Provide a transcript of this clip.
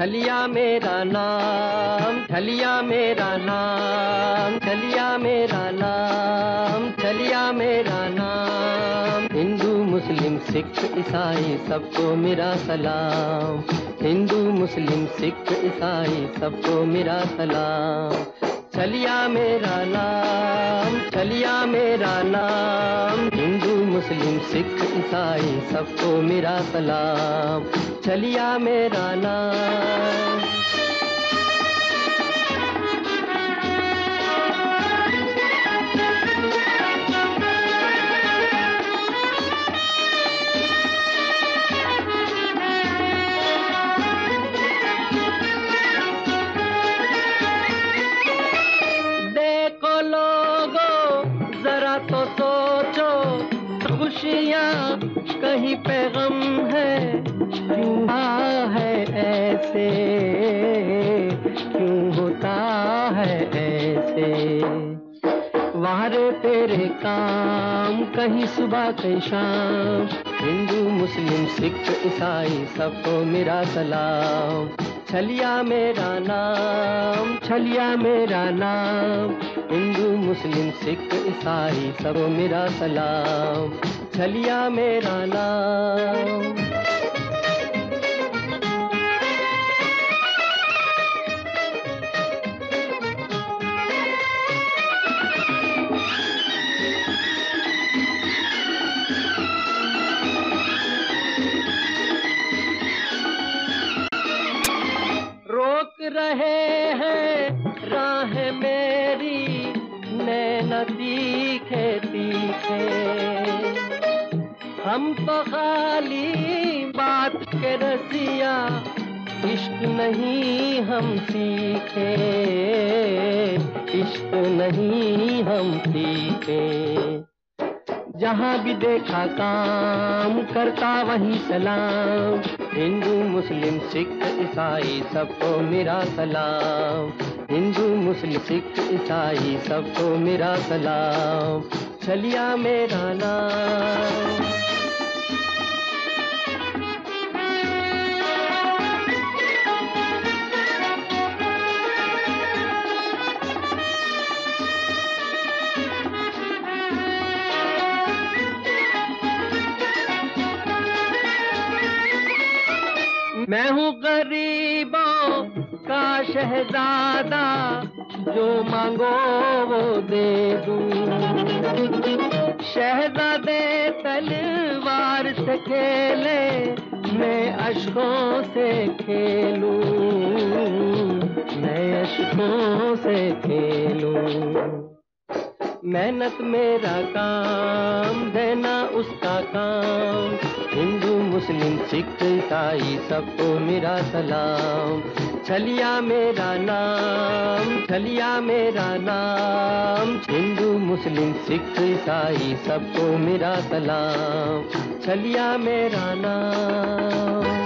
छलिया मेरा नाम छलिया मेरा नाम छलिया मेरा नाम छलिया मेरा नाम। हिंदू, मुस्लिम, सिख, ईसाई, सबको मेरा सलाम। हिंदू, मुस्लिम, सिख, ईसाई, सबको मेरा सलाम। छलिया मेरा नाम छलिया मेरा नाम मुस्लिम सिख ईसाई सबको मेरा सलाम। चलिया मेरा नाम। खुशियाँ, कहीं पे गम है, क्यों है ऐसे? क्यों होता है ऐसे? वारे तेरे काम, कहीं सुबह कहीं शाम, हिंदू, मुस्लिम, सिख, ईसाई, सबको मेरा सलाम। छलिया मेरा नाम, छलिया मेरा नाम। हिंदू, मुस्लिम, सिख, ईसाई, सब मेरा सलाम। छलिया मेरा नाम। रहे हैं। राह मेरी नैन तीखे तीखे हम तो खाली बात के रसिया, इश्क नहीं हम सीखे। इश्क नहीं हम सीखे। जहाँ भी देखा काम, करता वही सलाम। हिंदू, मुस्लिम, सिख, ईसाई, सबको मेरा सलाम। हिंदू, मुस्लिम, सिख, ईसाई, सबको मेरा सलाम। छलिया मेरा नाम। मैं हूँ गरीबों का शहजादा, जो मांगो वो दे दूँ। शहजादे तलवार से खेले, मैं अशकों से खेलूं। मैं अशकों से खेलूं। मेहनत मेरा काम देना उसका काम। मुस्लिम सिख ईसाई सबको मेरा सलाम। छलिया मेरा नाम, छलिया मेरा नाम। हिंदू मुस्लिम सिख ईसाई सबको मेरा सलाम। छलिया मेरा नाम।